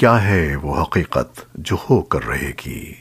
کیا ہے وہ حقیقت جو ہو کر رہے گی؟